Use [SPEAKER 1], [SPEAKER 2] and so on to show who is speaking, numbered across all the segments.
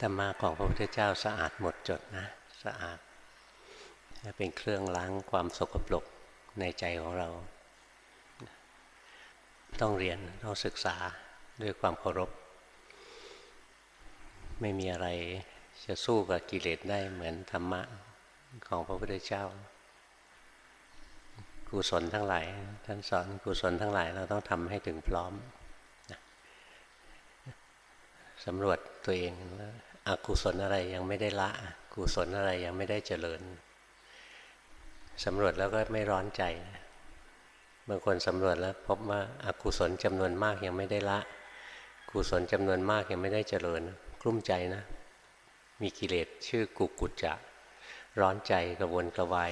[SPEAKER 1] ธรรมะของพระพุทธเจ้าสะอาดหมดจดนะสะอาดเป็นเครื่องล้างความสกปรกในใจของเรา ต้องเรียนต้องศึกษาด้วยความเคารพ ไม่มีอะไรจะสู้กับกิเลสได้เหมือนธรรมะของพระพุทธเจ้า กุศลทั้งหลายท่านสอนกุศลทั้งหลายเราต้องทำให้ถึงพร้อมสำรวจ ตัวเองว่าอากุศลอะไรยังไม่ได้ละ กุศลอะไรยังไม่ได้เจริญสำรวจแล้วก็ไม่ร้อนใจบางคนสำรวจแล้วพบว่าอากุศลจำนวนมากยังไม่ได้ละ กุศลจำนวนมากยังไม่ได้เจริญกลุ้มใจนะ มีกิเลสชื่อกุกุจจะ ร้อนใจกระวนกระวาย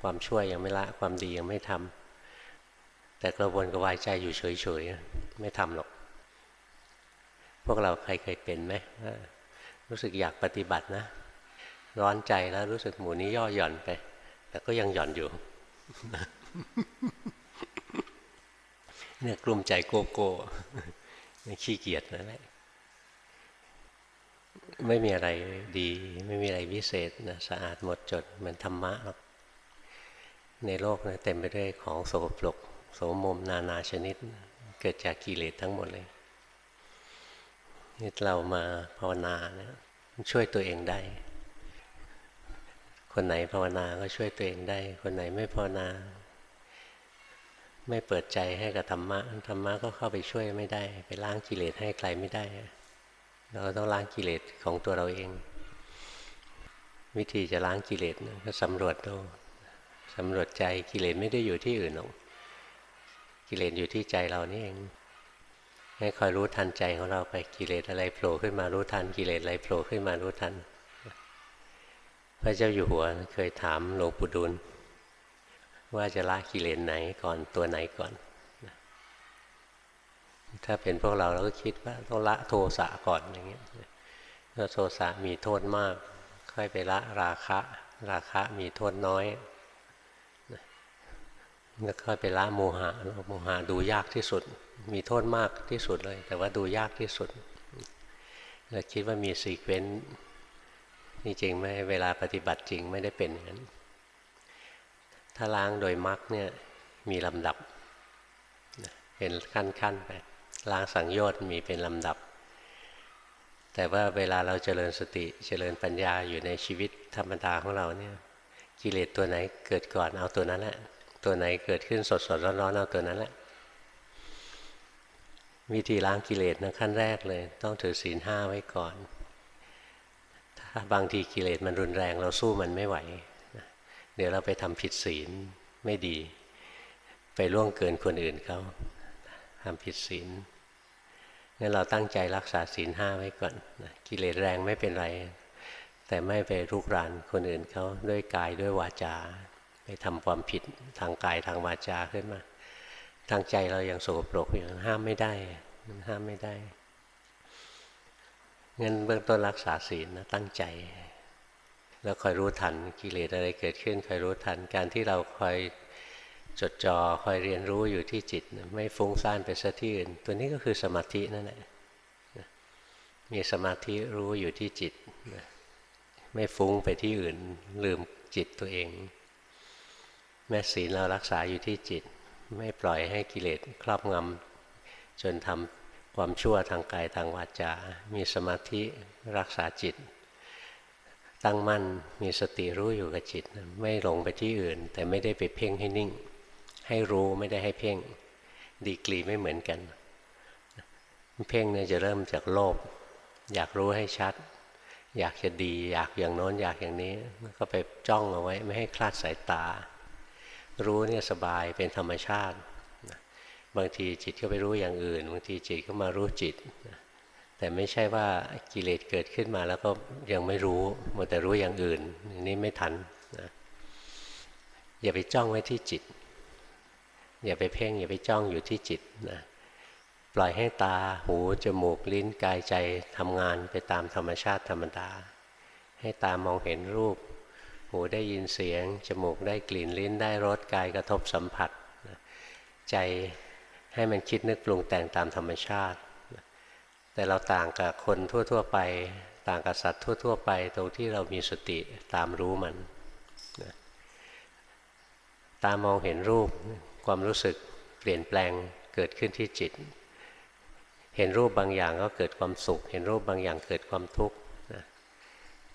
[SPEAKER 1] ความช่วยยังไม่ละ ความดียังไม่ทำแต่กระวนกระวายใจอยู่เฉยๆไม่ทำหรอก พวกเราใครเคยเป็นไหมรู้สึกอยากปฏิบัตินะ ร้อนใจแล้วรู้สึกหมูนี้ย่อหย่อนไป แต่ก็ยังหย่อนอยู่เนี่ยกลุ่มใจโกโก้ขี้เกียจนั่นแหละไม่มีอะไรดี ไม่มีอะไรวิเศษนะสะอาดหมดจดเหมือนธรรมะหรอกในโลกนะเต็มไปด้วยของโสโครกโสมมนานาชนิด เกิดจากกิเลสทั้งหมดเลย นี่เรามาภาวนาเนะช่วยตัวเองได้ คนไหนภาวนาก็ช่วยตัวเองได้ คนไหนไม่ภาวนา ไม่เปิดใจให้กับธรรมะธรรมะก็เข้าไปช่วยไม่ได้ ไปล้างกิเลสให้ใครไม่ได้ เราต้องล้างกิเลสของตัวเราเอง วิธีจะล้างกิเลสก็สำรวจดูสำรวจใจกิเลสไม่ได้อยู่ที่อื่นหรอกกิเลสอยู่ที่ใจเรานี่เอง ให้คอยรู้ทันใจของเราไปกิเลสอะไรโผล่ขึ้นมารู้ทันกิเลสอะไรโผล่ขึ้นมารู้ทัน พระเจ้าอยู่หัวเคยถามหลวงปู่ดูลว่าจะละกิเลสไหนก่อนตัวไหนก่อน ถ้าเป็นพวกเราเราก็คิดว่าต้องละโทสะก่อนอย่างเงี้ยถ้าโทสะมีโทษมาก ค่อยไปละราคะ ราคะมีโทษน้อยแล้วค่อยไปละโมหะโมหะดูยากที่สุด มีโทษมากที่สุดเลย แต่ว่าดูยากที่สุดเราคิดว่ามีซีเควนต์นี่จริงไหมเวลาปฏิบัติจริงไม่ได้เป็นอย่างนั้นถ้าล้างโดยมรรคเนี่ยมีลำดับเป็นขั้นๆไปล้างสังโยชน์มีเป็นลำดับ แต่ว่าเวลาเราเจริญสติเจริญปัญญาอยู่ในชีวิตธรรมดาของเราเนี่ยกิเลสตัวไหนเกิดก่อนเอาตัวนั้นแหละตัวไหนเกิดขึ้นสดสดร้อนๆเอาตัวนั้นแหละ วิธีล้างกิเลสนะขั้นแรกเลย ต้องถือศีลห้าไว้ก่อน ถ้าบางทีกิเลสมันรุนแรงเราสู้มันไม่ไหว เดี๋ยวเราไปทำผิดศีลไม่ดี ไปล่วงเกินคนอื่นเขาทำผิดศีลงั้นเราตั้งใจรักษาศีลห้าไว้ก่อนนะกิเลสแรงไม่เป็นไร แต่ไม่ไปรุกรานคนอื่นเขาด้วยกายด้วยวาจา ไปทำความผิดทางกายทางวาจาขึ้นมา ทางใจเรายังโสโปรกอย่างห้ามไม่ได้มันห้ามไม่ได้งั้นเบื้องต้นรักษาศีลนะตั้งใจ แล้วคอยรู้ทันกิเลสอะไรเกิดขึ้นคอยรู้ทันการที่เราคอยจดจ่อคอยเรียนรู้อยู่ที่จิตไม่ฟุ้งซ่านไปซะที่อื่น ตัวนี้ก็คือสมาธินั่นแหละมีสมาธิรู้อยู่ที่จิตไม่ฟุ้งไปที่อื่น ลืมจิตตัวเอง แม้ศีลเรารักษาอยู่ที่จิต ไม่ปล่อยให้กิเลสครอบงำจนทำความชั่วทางกายทางวาจา มีสมาธิรักษาจิต ตั้งมั่นมีสติรู้อยู่กับจิต ไม่หลงไปที่อื่น แต่ไม่ได้ไปเพ่งให้นิ่ง ให้รู้ไม่ได้ให้เพ่ง ดีกรีไม่เหมือนกัน เพ่งเนี่ยจะเริ่มจากโลภอยากรู้ให้ชัด อยากจะดี อยากอย่างโน้นอยากอย่างนี้ก็ไปจ้องเอาไว้ไม่ให้คลาดสายตา รู้เนี่ยสบายเป็นธรรมชาติ บางทีจิตก็ไปรู้อย่างอื่น บางทีจิตก็มารู้จิต แต่ไม่ใช่ว่ากิเลสเกิดขึ้นมาแล้วก็ยังไม่รู้มัวแต่รู้อย่างอื่นนี่ไม่ทันนะอย่าไปจ้องไว้ที่จิต อย่าไปเพ่งอย่าไปจ้องอยู่ที่จิตนะปล่อยให้ตาหูจมูกลิ้นกายใจทำงานไปตามธรรมชาติธรรมดาให้ตามองเห็นรูป หูได้ยินเสียง จมูกได้กลิ่นลิ้นได้รสกายกระทบสัมผัส ใจให้มันคิดนึกปรุงแต่งตามธรรมชาติ แต่เราต่างกับคนทั่ว ๆ ไป ต่างกับสัตว์ทั่ว ๆ ไป ตรงที่เรามีสติตามรู้มัน ตามองเห็นรูปความรู้สึกเปลี่ยนแปลงเกิดขึ้นที่จิต เห็นรูปบางอย่างก็เกิดความสุข เห็นรูปบางอย่างเกิดความทุกข์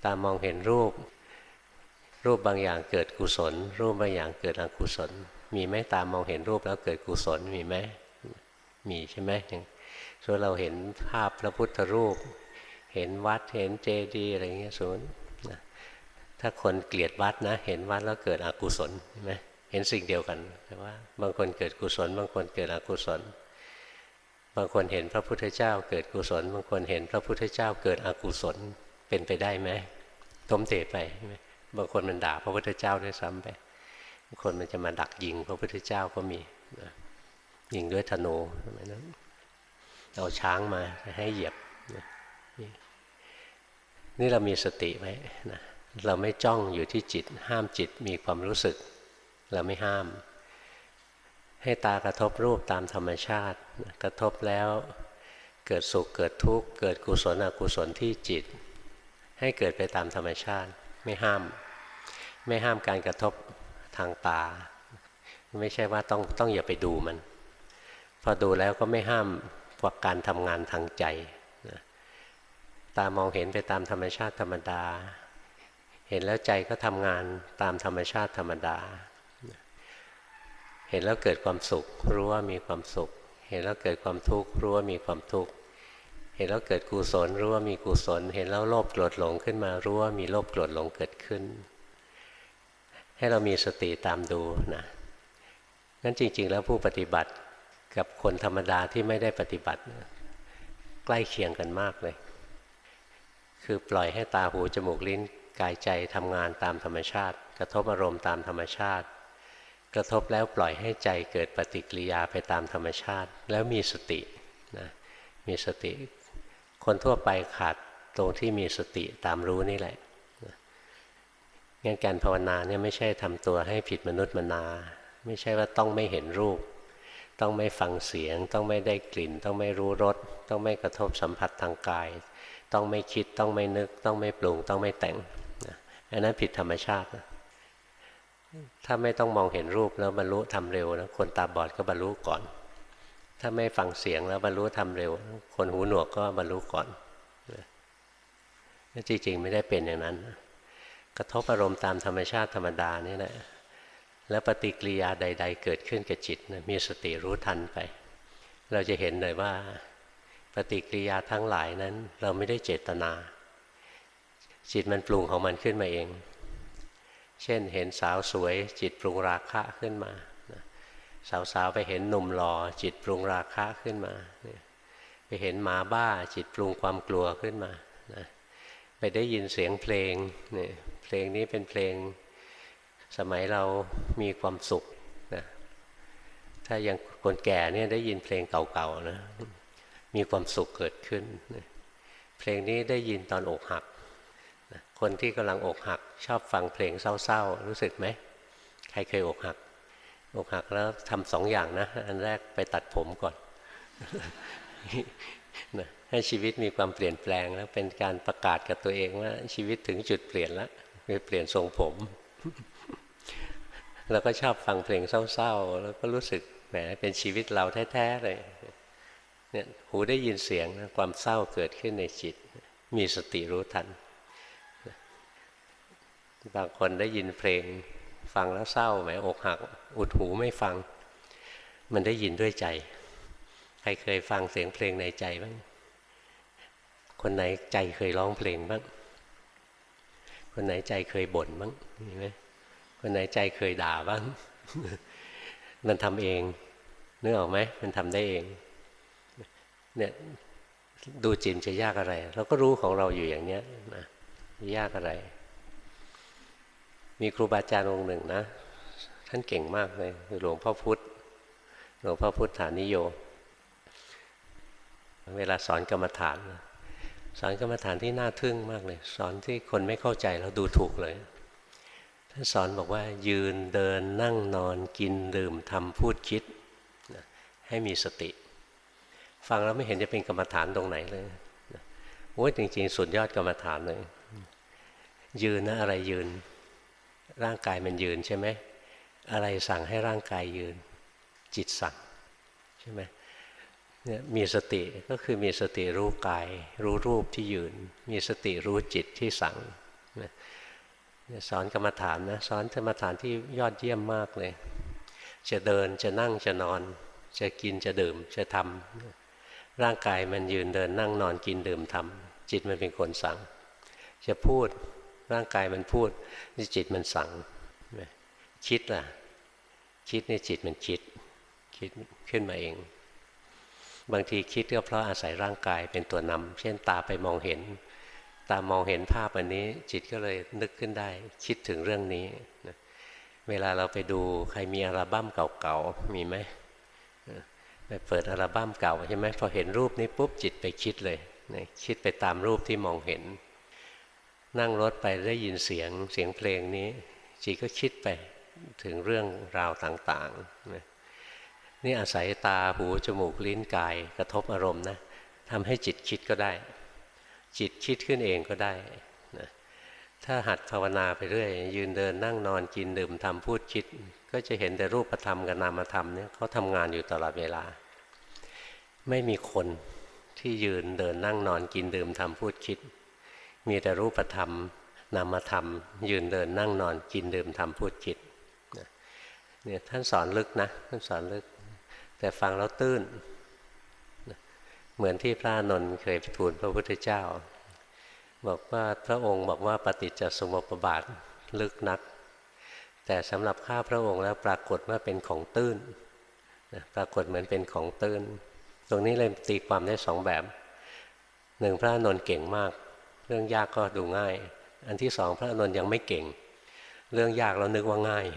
[SPEAKER 1] ตามองเห็นรูป รูปบางอย่างเกิดกุศล รูปบางอย่างเกิดอกุศล มีไหมตามมองเห็นรูปแล้วเกิดกุศลมีไหมมีใช่ไหมอย่างส่วนเราเห็นภาพพระพุทธรูป เห็นวัดเห็นเจดีย์อะไรเงี้ยส่วนนะถ้าคนเกลียดวัดนะ เห็นวัดแล้วเกิดอกุศลใช่ไหมเห็นสิ่งเดียวกันแต่ว่า บางคนเกิดกุศล บางคนเกิดอกุศล บางคนเห็นพระพุทธเจ้าเกิดกุศล บางคนเห็นพระพุทธเจ้าเกิดอกุศลเป็นไปได้ไหมต้มเตะไป บางคนมันด่าพระพุทธเจ้าด้วยซ้ำไปบางคนมันจะมาดักยิงพระพุทธเจ้าก็มียิงด้วยธนูทำไมนั้นเอาช้างมาให้เหยียบนี่เรามีสติไว้นะเราไม่จ้องอยู่ที่จิต ห้ามจิตมีความรู้สึก เราไม่ห้าม ให้ตากระทบรูปตามธรรมชาติ กระทบแล้วเกิดสุขเกิดทุกข์เกิดกุศลอกุศลที่จิต ให้เกิดไปตามธรรมชาติไม่ห้าม ไม่ห้ามการกระทบทางตา ไม่ใช่ว่าต้องต้องอย่าไปดูมัน พอดูแล้วก็ไม่ห้ามกว่าการทำงานทางใจตามองเห็นไปตามธรรมชาติธรรมดา เห็นแล้วใจก็ทำงานตามธรรมชาติธรรมดา เห็นแล้วเกิดความสุข รู้ว่ามีความสุข เห็นแล้วเกิดความทุกข์รู้ว่ามีความทุกข์เห็นแล้วเกิดกุศลรู้ว่ามีกุศล เห็นแล้วโลภโกรธหลงขึ้นมารู้ว่ามีโลภโกรธหลงเกิดขึ้น ให้เรามีสติตามดูนะงั้นจริง ๆ แล้วผู้ปฏิบัติกับคนธรรมดาที่ไม่ได้ปฏิบัติ ใกล้เคียงกันมากเลย คือปล่อยให้ตาหูจมูกลิ้นกายใจทำงานตามธรรมชาติ กระทบอารมณ์ตามธรรมชาติ กระทบแล้วปล่อยให้ใจเกิดปฏิกิริยาไปตามธรรมชาติ แล้วมีสตินะมีสติ คนทั่วไปขาดตรงที่มีสติตามรู้นี่แหละ งั้นการภาวนาเนี่ยไม่ใช่ทำตัวให้ผิดมนุษย์มนา ไม่ใช่ว่าต้องไม่เห็นรูป ต้องไม่ฟังเสียง ต้องไม่ได้กลิ่น ต้องไม่รู้รสต้องไม่กระทบสัมผัสทางกาย ต้องไม่คิดต้องไม่นึก ต้องไม่ปรุงต้องไม่แต่งอันนั้นผิดธรรมชาตินะถ้าไม่ต้องมองเห็นรูปแล้วบรรลุทำเร็วนะคนตาบอดก็บรรลุก่อน ถ้าไม่ฟังเสียงแล้วบรรลุทำเร็ว คนหูหนวกก็บรรลุก่อนจริงๆไม่ได้เป็นอย่างนั้น กระทบอารมณ์ตามธรรมชาติธรรมดานี่แหละแล้วปฏิกิริยาใด ๆ เกิดขึ้นกับจิตนะมีสติรู้ทันไป เราจะเห็นเลยว่า ปฏิกิริยาทั้งหลายนั้น เราไม่ได้เจตนา จิตมันปรุงของมันขึ้นมาเอง เช่นเห็นสาวสวยจิตปรุงราคะขึ้นมาสาวๆไปเห็นหนุ่มหล่อจิตปรุงราคะขึ้นมา ไปเห็นหมาบ้าจิตปรุงความกลัวขึ้นมา ไปได้ยินเสียงเพลง เพลงนี้เป็นเพลงสมัยเรามีความสุขนะถ้ายังคนแก่เนี่ยได้ยินเพลงเก่าๆนะมีความสุขเกิดขึ้น เพลงนี้ได้ยินตอนอกหัก คนที่กำลังอกหัก ชอบฟังเพลงเศร้าๆ รู้สึกไหม ใครเคยอกหัก อกหักแล้วทำสองอย่างนะ อันแรกไปตัดผมก่อนนะให้ชีวิตมีความเปลี่ยนแปลงแล้วเป็นการประกาศกับตัวเองว่าชีวิตถึงจุดเปลี่ยนแล้ว ไปเปลี่ยนทรงผม แล้วก็ชอบฟังเพลงเศร้าๆ แล้วก็รู้สึกแหมเป็นชีวิตเราแท้ๆเลยเนี่ยหูได้ยินเสียงความเศร้าเกิดขึ้นในจิต มีสติรู้ทัน บางคนได้ยินเพลง ฟังแล้วเศร้าไหมอกหัก อุดหูไม่ฟัง มันได้ยินด้วยใจ ใครเคยฟังเสียงเพลงในใจบ้าง คนไหนใจเคยร้องเพลงบ้าง คนไหนใจเคยบ่นบ้างเห็นไหมคนไหนใจเคยด่าบ้าง มันทำเองนึกออกไหมมันทำได้เอง เนี่ยดูจิตจะยากอะไรเราก็รู้ของเราอยู่อย่างเนี้ยนะยากอะไร มีครูบาอาจารย์องค์หนึ่งนะ ท่านเก่งมากเลยคือหลวงพ่อพุธหลวงพ่อพุทธานิโย เวลาสอนกรรมฐาน สอนกรรมฐานที่น่าทึ่งมากเลย สอนที่คนไม่เข้าใจแล้วดูถูกเลย ท่านสอนบอกว่ายืนเดินนั่งนอนกินดื่มทำพูดคิดให้มีสติ ฟังแล้วไม่เห็นจะเป็นกรรมฐานตรงไหนเลยโอ้ยจริง ๆ สุดยอดกรรมฐานเลย ยืนนะอะไรยืน ร่างกายมันยืนใช่ไหมอะไรสั่งให้ร่างกายยืน จิตสั่งใช่ไหม เนี่ยมีสติก็คือมีสติรู้กาย รู้รูปที่ยืน มีสติรู้จิตที่สั่งสอนกรรมฐานนะสอนกรรมฐานที่ยอดเยี่ยมมากเลย จะเดินจะนั่งจะนอน จะกินจะดื่มจะทำร่างกายมันยืนเดินนั่งนอนกินดื่มทำจิตมันเป็นคนสั่ง จะพูดร่างกายมันพูดจิตมันสั่งคิดล่ะ คิดในจิตมันคิด คิดขึ้นมาเอง บางทีคิดก็เพราะอาศัยร่างกายเป็นตัวนำเช่นตาไปมองเห็น ตามองเห็นภาพอันนี้ จิตก็เลยนึกขึ้นได้ คิดถึงเรื่องนี้นะเวลาเราไปดูใครมีอัลบั้มเก่าๆมีไหมไปเปิดอัลบั้มเก่าใช่ไหมพอเห็นรูปนี้ปุ๊บจิตไปคิดเลยนะคิดไปตามรูปที่มองเห็น นั่งรถไปได้ยินเสียงเสียงเพลงนี้จิตก็คิดไปถึงเรื่องราวต่างๆนี่ นี่อาศัยตาหูจมูกลิ้นกายกระทบอารมณ์นะทำให้จิตคิดก็ได้ จิตคิดขึ้นเองก็ได้นะถ้าหัดภาวนาไปเรื่อย ยืนเดินนั่งนอนกินดื่มทำพูดคิด ก็จะเห็นแต่รูปธรรมกับนามธรรมเนี่ยเขาทำงานอยู่ตลอดเวลา ไม่มีคนที่ยืนเดินนั่งนอนกินดื่มทำพูดคิด มีแต่รูปธรรมนามธรรม ยืนเดินนั่งนอนกินดื่มทำพูดคิดเนี่ยท่านสอนลึกนะท่านสอนลึก แต่ฟังแล้วตื้น เหมือนที่พระนนท์เคยทูลพระพุทธเจ้า บอกว่าพระองค์บอกว่าปฏิจจสมุปบาทลึกนัก แต่สำหรับข้าพระองค์แล้วปรากฏว่าเป็นของตื้นปรากฏเหมือนเป็นของตื้น ตรงนี้เลยตีความได้สองแบบหนึ่งพระนนท์เก่งมาก เรื่องยากก็ดูง่าย อันที่สองพระนนท์ยังไม่เก่ง เรื่องยากเรานึกว่าง่าย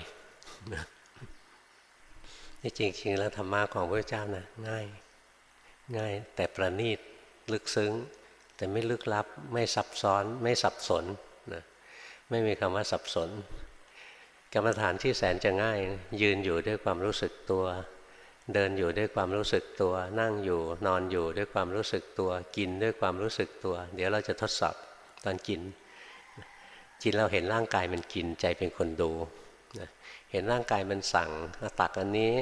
[SPEAKER 1] ที่จริงๆแล้วธรรมะของพระเจ้านะง่าย ง่ายแต่ประณีตลึกซึ้ง แต่ไม่ลึกลับไม่ซับซ้อนไม่สับสนนะไม่มีคำว่าสับสน กรรมฐานที่แสนจะง่าย ยืนอยู่ด้วยความรู้สึกตัว เดินอยู่ด้วยความรู้สึกตัว นั่งอยู่นอนอยู่ด้วยความรู้สึกตัว กินด้วยความรู้สึกตัว เดี๋ยวเราจะทดสอบตอนกินกินเราเห็นร่างกายมันกินใจเป็นคนดู เห็นร่างกายมันสั่งตักอันนี้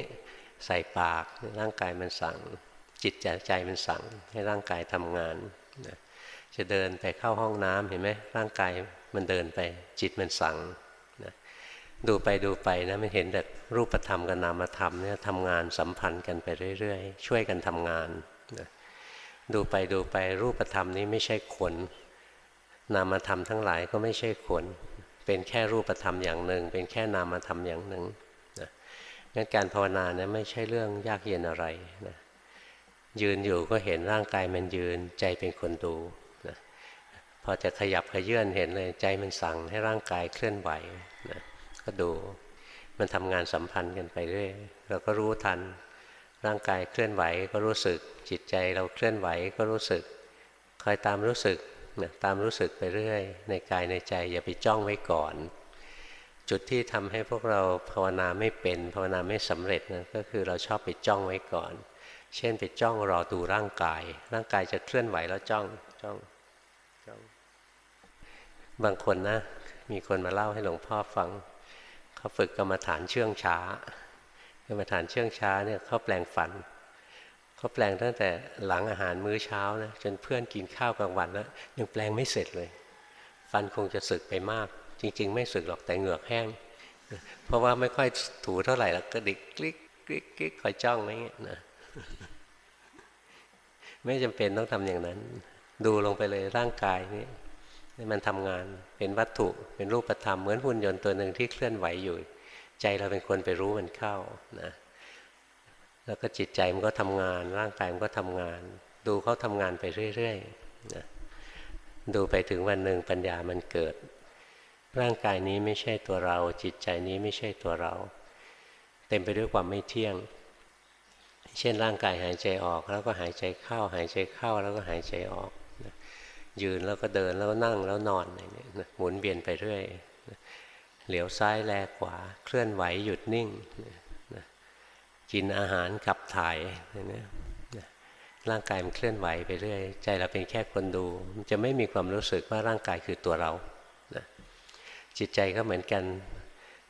[SPEAKER 1] ใส่ปากร่างกายมันสั่ง จิตใจมันสั่ง ให้ร่างกายทำงานนะจะเดินไปเข้าห้องน้ำเห็นไหมร่างกายมันเดินไป จิตมันสั่งนะดูไปดูไปนะมันเห็นแต่รูปธรรมกับนามธรรมเนี่ยทำงานสัมพันธ์กันไปเรื่อยๆ ช่วยกันทำงานนะดูไปดูไปรูปธรรมนี้ไม่ใช่คนนามธรรมทั้งหลายก็ไม่ใช่คน เป็นแค่รูปธรรมอย่างหนึ่ง เป็นแค่นามธรรมอย่างหนึ่งนะงั้นการภาวนาเนี่ยไม่ใช่เรื่องยากเย็นอะไรนะยืนอยู่ก็เห็นร่างกายมันยืนใจเป็นคนดูนะพอจะขยับขยื่นเห็นเลยใจมันสั่งให้ร่างกายเคลื่อนไหวนะก็ดูมันทำงานสัมพันธ์กันไปเรื่อยเราก็รู้ทัน ร่างกายเคลื่อนไหวก็รู้สึก จิตใจเราเคลื่อนไหวก็รู้สึกคอยตามรู้สึก นะตามรู้สึกไปเรื่อย ในกายในใจ อย่าไปจ้องไว้ก่อน จุดที่ทำให้พวกเราภาวนาไม่เป็นภาวนาไม่สำเร็จนะก็คือเราชอบไปจ้องไว้ก่อน เช่นไปจ้องรอดูร่างกาย ร่างกายจะเคลื่อนไหวแล้วจ้องจ้องจ้อง บางคนนะ มีคนมาเล่าให้หลวงพ่อฟังเขาฝึกกรรมฐานเชื่องช้ากรรมฐานเชื่องช้าเนี่ยเขาแปลงฝันเขาแปลงตั้งแต่หลังอาหารมื้อเช้านะจนเพื่อนกินข้าวกลางวันแล้วยังแปลงไม่เสร็จเลย ฟันคงจะสึกไปมาก จริง ๆ ไม่สึกหรอกแต่เหงือกแห้ง เพราะว่าไม่ค่อยถูเท่าไหร่แล้วก็ดิกคลิกคลิกคลิกคอยจ้องอะไรเงี้ยนะไม่จำเป็นต้องทำอย่างนั้น ดูลงไปเลยร่างกายนี่มันทำงานเป็นวัตถุเป็นรูปธรรมเหมือนหุ่นยนต์ตัวหนึ่งที่เคลื่อนไหวอยู่ ใจเราเป็นคนไปรู้มันเข้านะ แล้วก็จิตใจมันก็ทำงาน ร่างกายมันก็ทำงาน ดูเขาทำงานไปเรื่อยๆนะดูไปถึงวันหนึ่งปัญญามันเกิด ร่างกายนี้ไม่ใช่ตัวเรา จิตใจนี้ไม่ใช่ตัวเรา เต็มไปด้วยความไม่เที่ยง เช่นร่างกายหายใจออก แล้วก็หายใจเข้า หายใจเข้าแล้วก็หายใจออกยืนแล้วก็เดินแล้วก็นั่งแล้วนอนอะไรเนี่ยหมุนเวียนไปเรื่อยเหลียวซ้ายแลขวาเคลื่อนไหวหยุดนิ่ง กินอาหารขับถ่ายนี่ร่างกายมันเคลื่อนไหวไปเรื่อย ใจเราเป็นแค่คนดู มันจะไม่มีความรู้สึกว่าร่างกายคือตัวเรานะจิตใจก็เหมือนกัน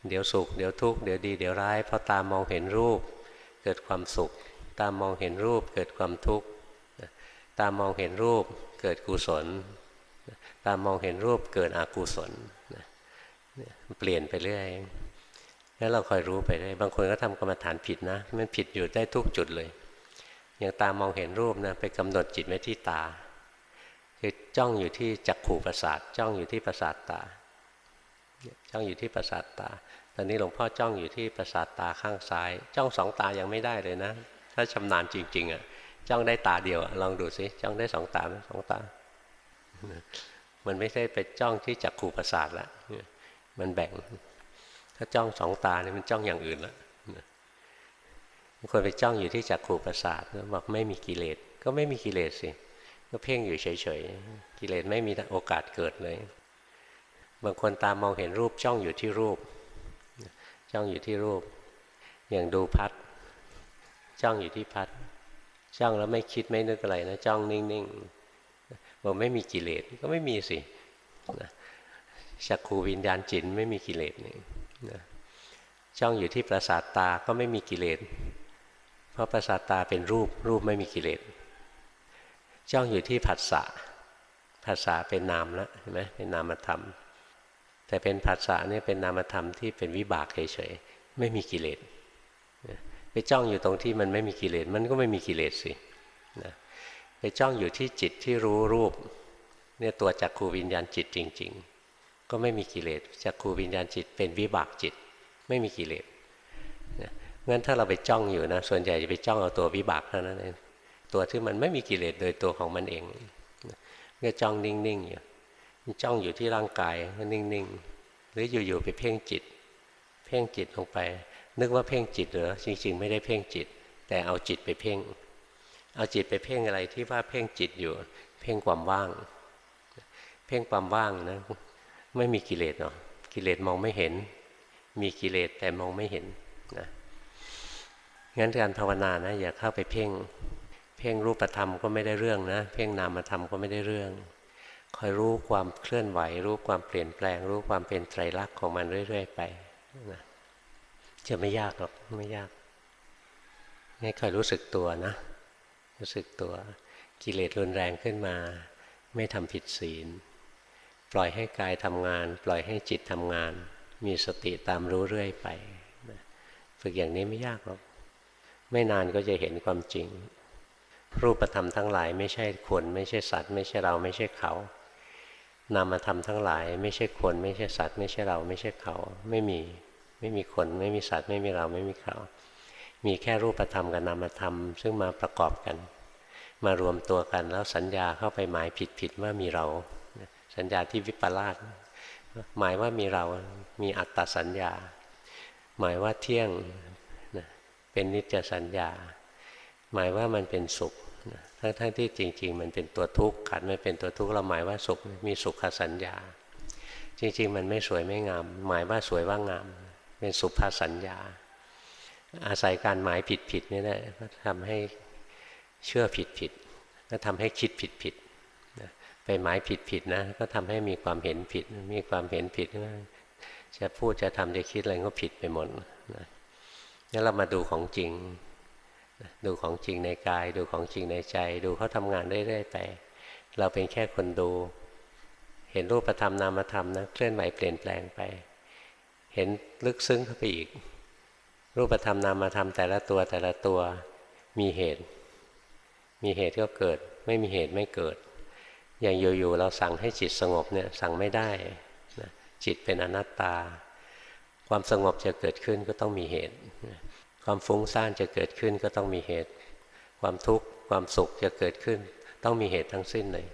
[SPEAKER 1] เดี๋ยวสุข เดี๋ยวทุกข์ เดี๋ยวดี เดี๋ยวร้าย พอตามองเห็นรูป เกิดความสุข ตามองเห็นรูป เกิดความทุกข์ ตามองเห็นรูป เกิดกุศล ตามองเห็นรูป เกิดอกุศล เปลี่ยนไปเรื่อย แล้วเราคอยรู้ไปเรื่อยบางคนก็ทำกรรมฐานผิดนะมันผิดอยู่ได้ทุกจุดเลย อย่างตามองเห็นรูปนะไปกำหนดจิตไว้ที่ตา คือจ้องอยู่ที่จักขู่ประสาทจ้องอยู่ที่ประสาทตา จ้องอยู่ที่ประสาทตา ตอนนี้หลวงพ่อจ้องอยู่ที่ประสาทตาข้างซ้าย จ้องสองตายังไม่ได้เลยนะ ถ้าชำนาญจริง ๆอะจ้องได้ตาเดียวลองดูสิจ้องได้สองตาไหมสองตา มันไม่ใช่ไปจ้องที่จักขู่ประสาทละมันแบ่ง ถ้าจ้องสองตาเนี่ยมันจ้องอย่างอื่นละบางคนไปจ้องอยู่ที่จักขู่ประสาทแล้วบอกไม่มีกิเลสก็ไม่มีกิเลสสิก็เพ่งอยู่เฉยๆกิเลสไม่มีโอกาสเกิดเลย บางคนตามมองเห็นรูปจ้องอยู่ที่รูป จ้องอยู่ที่รูป อย่างดูพัด จ้องอยู่ที่พัด จ้องแล้วไม่คิดไม่นึกอะไรนะจ้องนิ่งๆบอกไม่มีกิเลสก็ไม่มีสิจักขูวิญญาณจิตไม่มีกิเลสนี่ จ้องอยู่ที่ประสาทตาก็ไม่มีกิเลส เพราะประสาทตาเป็นรูปรูปไม่มีกิเลส จ้องอยู่ที่ผัสสะผัสสะเป็นนามแล้วเห็นไหมเป็นนามธรรม แต่เป็นผัสสะนี่เป็นนามธรรมที่เป็นวิบากเฉยๆไม่มีกิเลสไปจ้องอยู่ตรงที่มันไม่มีกิเลสมันก็ไม่มีกิเลสสินะไปจ้องอยู่ที่จิตที่รู้รูปเนี่ยตัวจักขูวิญญาณจิตจริง ๆ ก็ไม่มีกิเลสจักขูวิญญาณจิตเป็นวิบากจิต ไม่มีกิเลสงั้นถ้าเราไปจ้องอยู่นะ ส่วนใหญ่จะไปจ้องเอาตัววิบากเท่านั้นเองตัวที่มันไม่มีกิเลสโดยตัวของมันเองก็จ้องนิ่งๆอยู่จ้องอยู่ที่ร่างกายก็นิ่งๆ หรืออยู่ๆไปเพ่งจิต เพ่งจิตลงไป นึกว่าเพ่งจิตเหรอจริง ๆ ไม่ได้เพ่งจิต แต่เอาจิตไปเพ่ง เอาจิตไปเพ่งอะไรที่ว่าเพ่งจิตอยู่ เพ่งความว่าง เพ่งความว่างนะ ไม่มีกิเลสหรอกกิเลสมองไม่เห็น มีกิเลสแต่มองไม่เห็นนะงั้นการภาวนานะอย่าเข้าไปเพ่ง เพ่งรูปธรรมก็ไม่ได้เรื่องนะ เพ่งนามธรรมก็ไม่ได้เรื่อง คอยรู้ความเคลื่อนไหว รู้ความเปลี่ยนแปลง รู้ความเป็นไตรลักษณ์ของมันเรื่อย ๆ ไปนะจะไม่ยากหรอกไม่ยากให้คอยรู้สึกตัวนะ รู้สึกตัว กิเลสรุนแรงขึ้นมา ไม่ทำผิดศีล ปล่อยให้กายทำงาน ปล่อยให้จิตทำงาน มีสติตามรู้เรื่อยไปฝึกอย่างนี้ไม่ยากหรอกไม่นานก็จะเห็นความจริง รูปธรรมทั้งหลาย ไม่ใช่คนไม่ใช่สัตว์ ไม่ใช่เราไม่ใช่เขานามธรรมทั้งหลาย ไม่ใช่คนไม่ใช่สัตว์ ไม่ใช่เราไม่ใช่เขา ไม่มีไม่มีคนไม่มีสัตว์ ไม่มีเราไม่มีเขา มีแค่รูปธรรมกับนามธรรม ซึ่งมาประกอบกัน มารวมตัวกันแล้วสัญญาเข้าไปหมายผิดๆว่ามีเรา สัญญาที่วิปลาสหมายว่ามีเรามีอัตตสัญญา หมายว่าเที่ยงเป็นนิจสัญญา หมายว่ามันเป็นสุขทั้งๆทที่จริง ๆ มันเป็นตัวทุกข์ขันไม่เป็นตัวทุกข์เราหมายว่าสุขมีสุขสัญญา จริง ๆ มันไม่สวยไม่งาม หมายว่าสวยว่างาม เป็นสุภาสัญญา อาศัยการหมายผิดๆนี่แหละก็ทำให้เชื่อผิดๆก็ทำให้คิดผิดๆ ไปหมายผิดผิดนะ ก็ทำให้มีความเห็นผิด มีความเห็นผิดจะพูดจะทำจะคิดอะไรก็ผิดไปหมดนะงั้นเรามาดูของจริง ดูของจริงในกาย ดูของจริงในใจ ดูเขาทำงานเรื่อยๆไป เราเป็นแค่คนดู เห็นรูปธรรมนามธรรมนะเคลื่อนไหวเปลี่ยนแปลงไป เห็นลึกซึ้งเข้าไปอีก รูปธรรมนามธรรมแต่ละตัวแต่ละตัวมีเหตุ มีเหตุก็เกิด ไม่มีเหตุไม่เกิด อย่างอยู่ๆเราสั่งให้จิตสงบเนี่ยสั่งไม่ได้นะจิตเป็นอนัตตา ความสงบจะเกิดขึ้นก็ต้องมีเหตุ ความฟุ้งซ่านจะเกิดขึ้นก็ต้องมีเหตุ ความทุกข์ความสุขจะเกิดขึ้น ต้องมีเหตุทั้งสิ้นเลย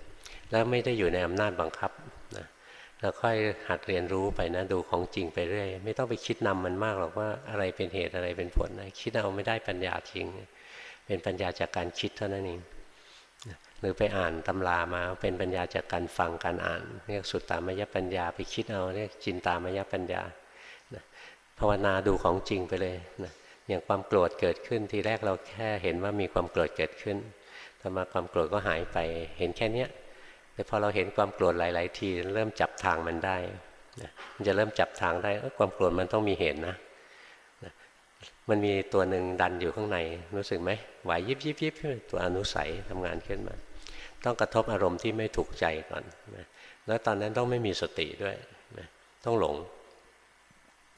[SPEAKER 1] แล้วไม่ได้อยู่ในอำนาจบังคับนะเราค่อยหัดเรียนรู้ไปนะดูของจริงไปเรื่อยไม่ต้องไปคิดนำมันมากหรอกว่าอะไรเป็นเหตุอะไรเป็นผลนะคิดเอาไม่ได้ปัญญาจริง เป็นปัญญาจากการคิดเท่านั้นเอง หรือไปอ่านตำรามาเป็นปัญญาจากการฟังการอ่าน เรียกสุตตามยปัญญาไปคิดเอาเรียกจินตามยปัญญาภาวนาดูของจริงไปเลยนะอย่างความโกรธเกิดขึ้นทีแรกเราแค่เห็นว่ามีความโกรธเกิดขึ้นต่อมาความโกรธก็หายไปเห็นแค่เนี้ยแต่พอเราเห็นความโกรธหลาย ๆ ทีเริ่มจับทางมันได้มันจะเริ่มจับทางได้ความโกรธมันต้องมีเหตุนะมันมีตัวหนึ่งดันอยู่ข้างในรู้สึกไหมไหวยิบยิบยิบตัวอนุสัยทำงานขึ้นมา ต้องกระทบอารมณ์ที่ไม่ถูกใจก่อนนะแล้วตอนนั้นต้องไม่มีสติด้วยนะต้องหลง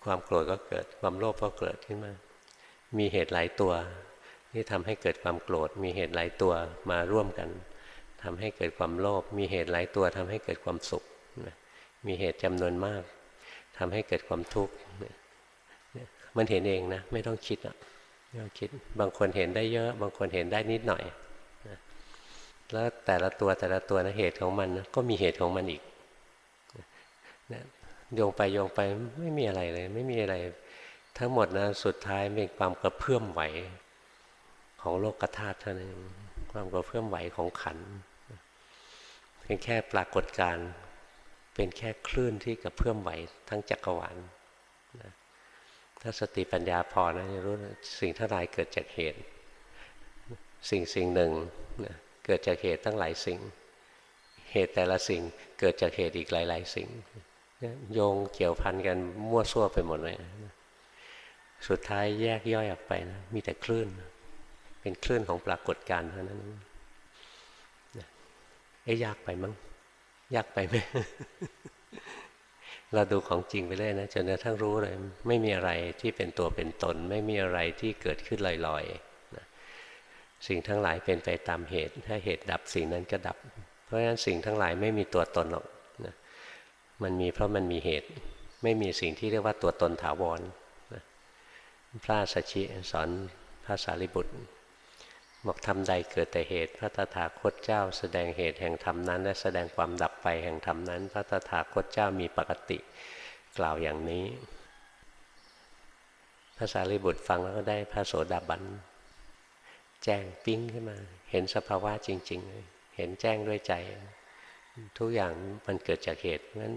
[SPEAKER 1] ความโกรธก็เกิด ความโลภก็เกิดขึ้นมา มีเหตุหลายตัวที่ทำให้เกิดความโกรธ มีเหตุหลายตัวมาร่วมกันทำให้เกิดความโลภ มีเหตุหลายตัวทำให้เกิดความสุขนะมีเหตุจำนวนมากทำให้เกิดความทุกข์มันเห็นเองนะ ไม่ต้องคิดอะไม่ต้องคิด บางคนเห็นได้เยอะ บางคนเห็นได้นิดหน่อย แล้วแต่ละตัวแต่ละตัวนะเหตุของมันนะก็มีเหตุของมันอีกนะโยงไปโยงไปไม่มีอะไรเลย ไม่มีอะไร ทั้งหมดนะสุดท้ายเป็นความกระเพื่อมไหว ของโลกธาตุเท่านั้นความกระเพื่อมไหวของขันเป็นแค่ปรากฏการณ์เป็นแค่คลื่นที่กระเพื่อมไหวทั้งจักรวาลนะถ้าสติปัญญาพอนะจะรู้สิ่งทั้งหลายเกิดจากเหตุ สิ่งสิ่งหนึ่งนะ เกิดจากเหตุตั้งหลายสิ่ง เหตุแต่ละสิ่งเกิดจากเหตุอีกหลาย ๆ สิ่งโยงเกี่ยวพันกันมั่วซั่วไปหมดเลย สุดท้ายแยกย่อยออกไปนะมีแต่คลื่น เป็นคลื่นของปรากฏการณ์เท่านั้นเอ๊ยากไปมั้งยากไปไหมเราดูของจริงไปเรื่อยนะจนกระทั่งรู้เลย ไม่มีอะไรที่เป็นตัวเป็นตน ไม่มีอะไรที่เกิดขึ้นลอยๆ สิ่งทั้งหลายเป็นไปตามเหตุ ถ้าเหตุดับสิ่งนั้นก็ดับ เพราะฉะนั้นสิ่งทั้งหลายไม่มีตัวตนหรอกนะมันมีเพราะมันมีเหตุ ไม่มีสิ่งที่เรียกว่าตัวตนถาวรนะพระสัชชิสอนพระสารีบุตรบอกทำใดเกิดแต่เหตุ พระตถาคตเจ้า แสดงเหตุแห่งธรรมนั้น และแสดงความดับไปแห่งธรรมนั้น พระตถาคตเจ้ามีปกติกล่าวอย่างนี้พระสารีบุตรฟังแล้วก็ได้พระโสดาบัน แจ้งปิ้งขึ้นมา เห็นสภาวะจริง ๆ เห็นแจ้งด้วยใจ ทุกอย่างมันเกิดจากเหตุนั้น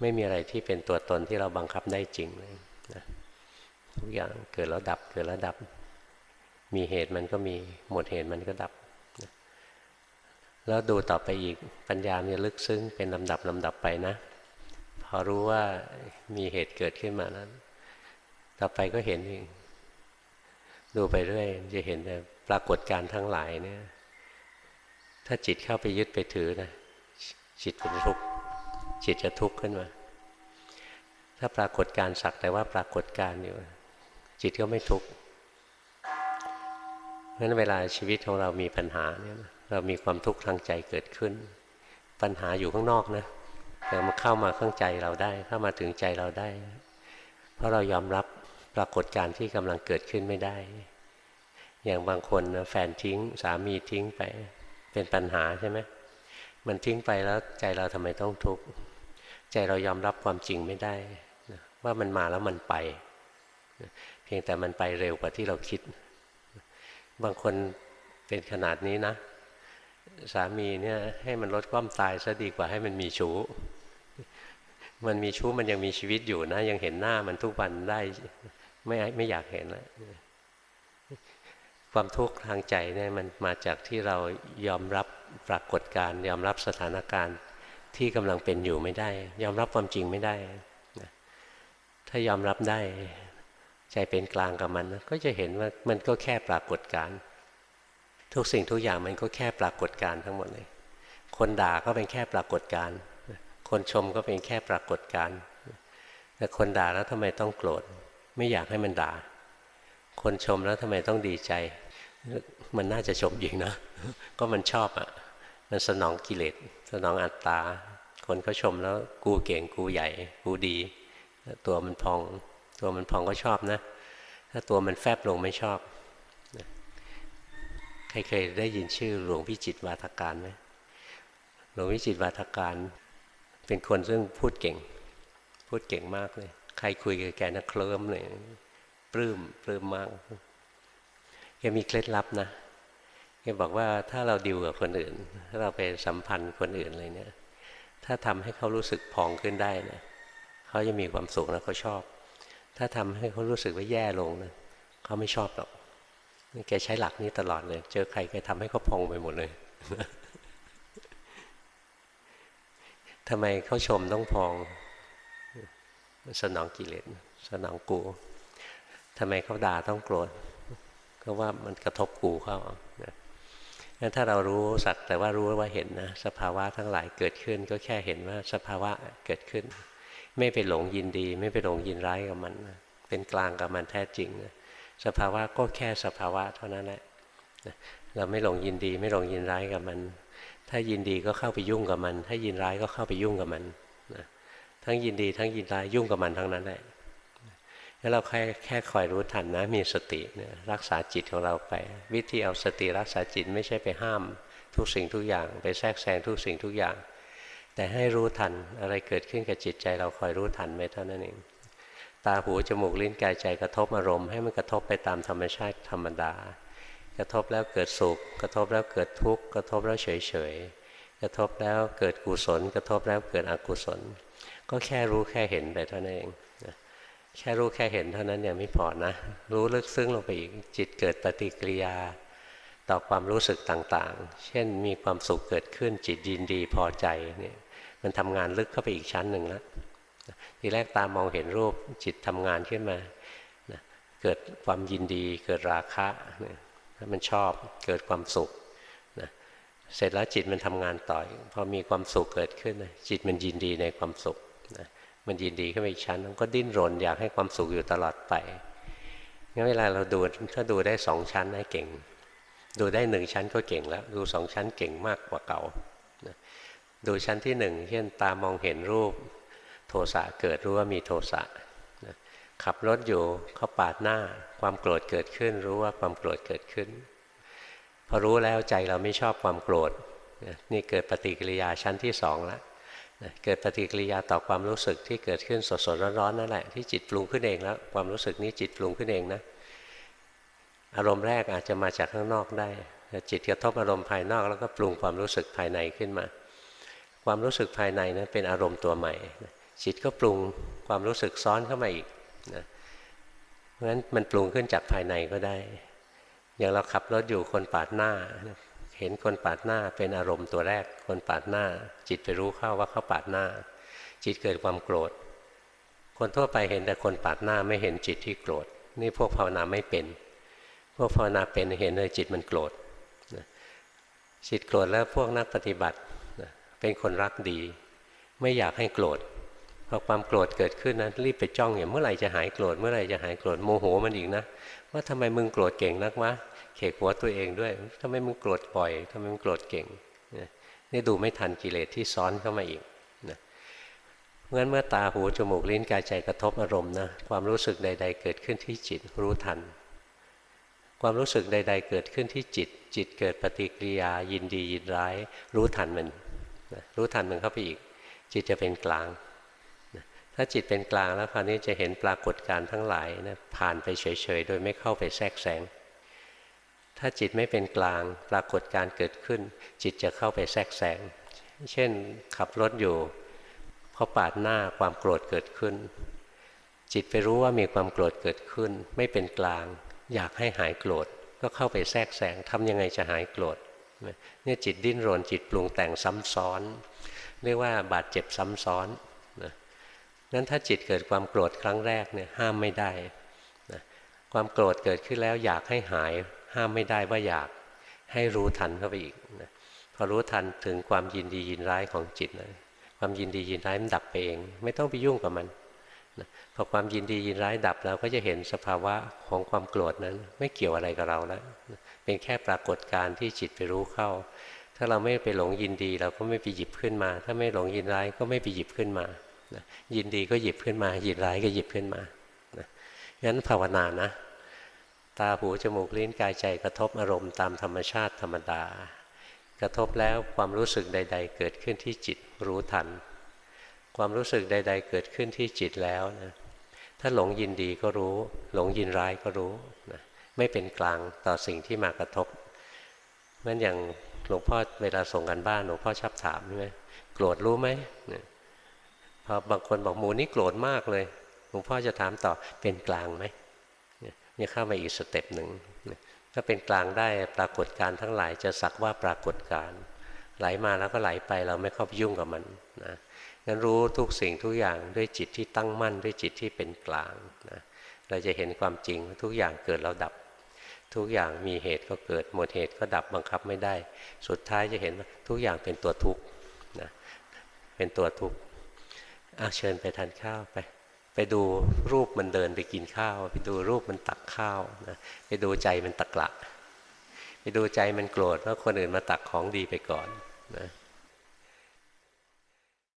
[SPEAKER 1] ไม่มีอะไรที่เป็นตัวตนที่เราบังคับได้จริงเลยนะทุกอย่างเกิดแล้วดับเกิดแล้วดับ มีเหตุมันก็มีหมดเหตุมันก็ดับแล้วดูต่อไปอีกปัญญามันลึกซึ้งเป็นลำดับลำดับไปนะ พอรู้ว่ามีเหตุเกิดขึ้นมานั้นต่อไปก็เห็นเอง ดูไปเรื่อยจะเห็นแต่ปรากฏการทั้งหลายเนี่ย ถ้าจิตเข้าไปยึดไปถือนะจิตเป็นทุกข์จิตจะทุกข์ขึ้นมา ถ้าปรากฏการสักแต่ว่าปรากฏการอยู่ จิตก็ไม่ทุกข์เพราะฉะนั้นเวลาชีวิตของเรามีปัญหาเนี่ยเรามีความทุกข์ทางใจเกิดขึ้น ปัญหาอยู่ข้างนอกนะแต่มันเข้ามาข้างใจเราได้ เข้ามาถึงใจเราได้ เพราะเรายอมรับ ปรากฏการที่กำลังเกิดขึ้นไม่ได้ อย่างบางคนนะแฟนทิ้งสามีทิ้งไป เป็นปัญหาใช่ไหมมันทิ้งไปแล้วใจเราทำไมต้องทุกข์ใจเรายอมรับความจริงไม่ได้ว่ามันมาแล้วมันไปเพียงแต่มันไปเร็วกว่าที่เราคิด บางคนเป็นขนาดนี้นะ สามีเนี่ยให้มันลดความตายซะดีกว่าให้มันมีชู้มันมีชู้มันยังมีชีวิตอยู่นะ ยังเห็นหน้ามันทุกวันได้ ไม่ไม่อยากเห็นแล้วความทุกข์ทางใจเนี่ยมันมาจากที่เรายอมรับปรากฏการยอมรับสถานการณ์ที่กำลังเป็นอยู่ไม่ได้ ยอมรับความจริงไม่ได้ถ้ายอมรับได้ใจเป็นกลางกับมันก็จะเห็นว่ามันก็แค่ปรากฏการทุกสิ่งทุกอย่างมันก็แค่ปรากฏการทั้งหมดเลย คนด่าก็เป็นแค่ปรากฏการคนชมก็เป็นแค่ปรากฏการแต่คนด่าแล้วทำไมต้องโกรธ ไม่อยากให้มันด่า คนชมแล้วทำไมต้องดีใจ มันน่าจะชมยิงนะ ก็มันชอบอะ มันสนองกิเลสสนองอัตตา คนก็ชมแล้วกูเก่งกูใหญ่ กูดี ตัวมันพอง ตัวมันพองก็ชอบนะ ถ้าตัวมันแฟบลงไม่ชอบใครเคยได้ยินชื่อหลวงพิจิตวาทการไหมหลวงพิจิตวาทการ เป็นคนซึ่งพูดเก่ง พูดเก่งมากเลย ใครคุยกับแกนะเคลิ้มเลยปลื้มปลื้มมากแกมีเคล็ดลับนะแกบอกว่าถ้าเราดิวกับคนอื่น ถ้าเราไปสัมพันธ์คนอื่นอะไรเนี่ย ถ้าทำให้เขารู้สึกพองขึ้นได้นะเขาจะมีความสุขนะเขาชอบ ถ้าทำให้เขารู้สึกว่าแย่ลงนะเขาไม่ชอบหรอกแกใช้หลักนี้ตลอดเลย เจอใครแกทำให้เขาพองไปหมดเลยทำไมเขาชมต้องพอง สนองกิเลสสนองกูทำไมเขาด่าต้องโกรธก็ว่ามันกระทบกูเขางั้นถ้าเรารู้สักแต่ว่ารู้ว่าเห็นนะสภาวะทั้งหลายเกิดขึ้น ก็แค่เห็นว่าสภาวะเกิดขึ้น ไม่ไปหลงยินดี ไม่ไปหลงยินร้ายกับมัน เป็นกลางกับมันแท้จริง สภาวะก็แค่สภาวะเท่านั้นแหละเราไม่หลงยินดี ไม่หลงยินร้ายกับมัน ถ้ายินดีก็เข้าไปยุ่งกับมัน ถ้ายินร้ายก็เข้าไปยุ่งกับมัน ทั้งยินดี ทั้งยินร้ายยุ่งกับมันทั้งนั้นแหละแล้วเราแค่แค่คอยรู้ทันนะ มีสติเนี่ยรักษาจิตของเราไป วิธีเอาสติรักษาจิตไม่ใช่ไปห้าม ทุกสิ่งทุกอย่าง ไปแทรกแซงทุกสิ่งทุกอย่าง แต่ให้รู้ทันอะไรเกิดขึ้นกับจิตใจ เราคอยรู้ทันไว้เท่านั้นเองตาหูจมูกลิ้นกายใจกระทบอารมณ์ให้มันกระทบไปตามธรรมชาติธรรมดา กระทบแล้วเกิดสุข กระทบแล้วเกิดทุกข์กระทบแล้วเฉยเฉยกระทบแล้วเกิดกุศล กระทบแล้วเกิดอกุศล ก็แค่รู้แค่เห็นไปเท่านั้นเองแค่รู้แค่เห็นเท่านั้นยังไม่พอนะ รู้ลึกซึ้งลงไปอีกจิตเกิดปฏิกิริยา ต่อความรู้สึกต่างๆ เช่นมีความสุขเกิดขึ้นจิตยินดีพอใจเนี่ยมันทำงานลึกเข้าไปอีกชั้นหนึ่งแล้วทีแรกตามองเห็นรูปจิตทำงานขึ้นมาเกิดความยินดีเกิดราคะมันชอบเกิดความสุขนะเสร็จแล้วจิตมันทำงานต่อพอมีความสุขเกิดขึ้นจิตมันยินดีในความสุข นะมันยินดีขึ้นไปอีกชั้นมันก็ดิ้นรนอยากให้ความสุขอยู่ตลอดไปงั้นเวลาเราดูถ้าดูได้สองชั้นนะเก่ง ดูได้หนึ่งชั้นก็เก่งแล้ว ดูสองชั้นเก่งมากกว่าเก่าดูชั้นที่หนึ่งเช่นตามองเห็นรูปโทสะเกิดรู้ว่ามีโทสะขับรถอยู่เขาปาดหน้า ความโกรธเกิดขึ้น รู้ว่าความโกรธเกิดขึ้น พอรู้แล้วใจเราไม่ชอบความโกรธนี่เกิดปฏิกิริยาชั้นที่สองแล้ว เกิดปฏิกิริยาต่อความรู้สึกที่เกิดขึ้นสดๆร้อนๆนั่นแหละที่จิตปรุงขึ้นเองแล้วความรู้สึกนี้จิตปรุงขึ้นเองนะอารมณ์แรกอาจจะมาจากข้างนอกได้จิตกระทบอารมณ์ภายนอกแล้วก็ปรุงความรู้สึกภายในขึ้นมา ความรู้สึกภายในนั้นเป็นอารมณ์ตัวใหม่ จิตก็ปรุงความรู้สึกซ้อนเข้ามาอีกนะเพราะฉะนั้นมันปรุงขึ้นจากภายในก็ได้ อย่างเราขับรถอยู่คนปาดหน้า เห็นคนปาดหน้าเป็นอารมณ์ตัวแรก คนปาดหน้า จิตไปรู้เข้าว่าเขาปาดหน้า จิตเกิดความโกรธ คนทั่วไปเห็นแต่คนปาดหน้าไม่เห็นจิตที่โกรธ นี่พวกภาวนาไม่เป็น พวกภาวนาเป็นเห็นเลยจิตมันโกรธจิตโกรธแล้วพวกนักปฏิบัติเป็นคนรักดี ไม่อยากให้โกรธ พอความโกรธเกิดขึ้นนะรีบไปจ้องอย่างเมื่อไหร่จะหายโกรธเมื่อไหร่จะหายโกรธโมโหมันอีกนะว่าทำไมมึงโกรธเก่งนักวะเขกหัวตัวเองด้วยทำไมมึงโกรธบ่อยทำไมมึงโกรธเก่งนี่ดูไม่ทันกิเลสที่ซ้อนเข้ามาอีกนะเพราะงั้นเมื่อตาหูจมูกลิ้นกายใจกระทบอารมณ์นะความรู้สึกใด ๆ เกิดขึ้นที่จิตรู้ทัน ความรู้สึกใด ๆ เกิดขึ้นที่จิต จิตเกิดปฏิกิริยายินดียินร้าย รู้ทันมันรู้ทันมันเข้าไปอีก จิตจะเป็นกลาง ถ้าจิตเป็นกลางแล้วคราวนี้จะเห็นปรากฏการทั้งหลายนะผ่านไปเฉยๆ โดยไม่เข้าไปแทรกแซงถ้าจิตไม่เป็นกลางปรากฏการเกิดขึ้น จิตจะเข้าไปแทรกแซงเช่นขับรถอยู่พอปาดหน้าความโกรธเกิดขึ้น จิตไปรู้ว่ามีความโกรธเกิดขึ้น ไม่เป็นกลาง อยากให้หายโกรธก็เข้าไปแทรกแซงทำยังไงจะหายโกรธเนี่ยจิตดิ้นรนจิตปรุงแต่งซ้ำซ้อน เรียกว่าบาดเจ็บซ้ำซ้อน นั้นถ้าจิตเกิดความโกรธครั้งแรกเนี่ยห้ามไม่ได้นะความโกรธเกิดขึ้นแล้วอยากให้หาย ห้ามไม่ได้ว่าอยากให้รู้ทันเข้าไปอีกนะพอรู้ทันถึงความยินดียินร้ายของจิตนะความยินดียินร้ายมันดับไปเอง ไม่ต้องไปยุ่งกับมันนะพอความยินดียินร้ายดับแล้วก็จะเห็นสภาวะของความโกรธนั้น ไม่เกี่ยวอะไรกับเราแล้วเป็นแค่ปรากฏการณ์ที่จิตไปรู้เข้า ถ้าเราไม่ไปหลงยินดี เราก็ไม่ไปหยิบขึ้นมา ถ้าไม่หลงยินร้ายก็ไม่ไปหยิบขึ้นมา นะยินดีก็หยิบขึ้นมา ยินร้ายก็หยิบขึ้นมานะงั้นภาวนานะ ตาหูจมูกลิ้นกายใจกระทบอารมณ์ตามธรรมชาติธรรมดา กระทบแล้วความรู้สึกใด ๆ เกิดขึ้นที่จิตรู้ทัน ความรู้สึกใด ๆ เกิดขึ้นที่จิตแล้วนะถ้าหลงยินดีก็รู้ หลงยินร้ายก็รู้นะไม่เป็นกลางต่อสิ่งที่มากระทบเมือนอย่างหลวงพ่อเวลาส่งกันบ้านหลวงพ่อชอบถามใช่ไหมโกรธรู้ไหม พอบางคนบอกหมูนี่โกรธมากเลยหลวงพ่อจะถามต่อเป็นกลางไหมเนี่ยเข้ามาอีกสเต็ปหนึ่งถ้าเป็นกลางได้ปรากฏการทั้งหลายจะสักว่าปรากฏการไหลมาแล้วก็ไหลไปเราไม่เข้าไปยุ่งกับมันนะงั้นรู้ทุกสิ่งทุกอย่างด้วยจิตที่ตั้งมั่นด้วยจิตที่เป็นกลางนะเราจะเห็นความจริงทุกอย่างเกิดแล้วดับ ทุกอย่างมีเหตุก็เกิดหมดเหตุก็ดับบังคับไม่ได้ สุดท้ายจะเห็นว่าทุกอย่างเป็นตัวทุกข์นะเป็นตัวทุกข์ อาเชิญไปทานข้าวไป ไปดูรูปมันเดินไปกินข้าว ไปดูรูปมันตักข้าวนะไปดูใจมันตะกละ ไปดูใจมันโกรธว่าคนอื่นมาตักของดีไปก่อนนะ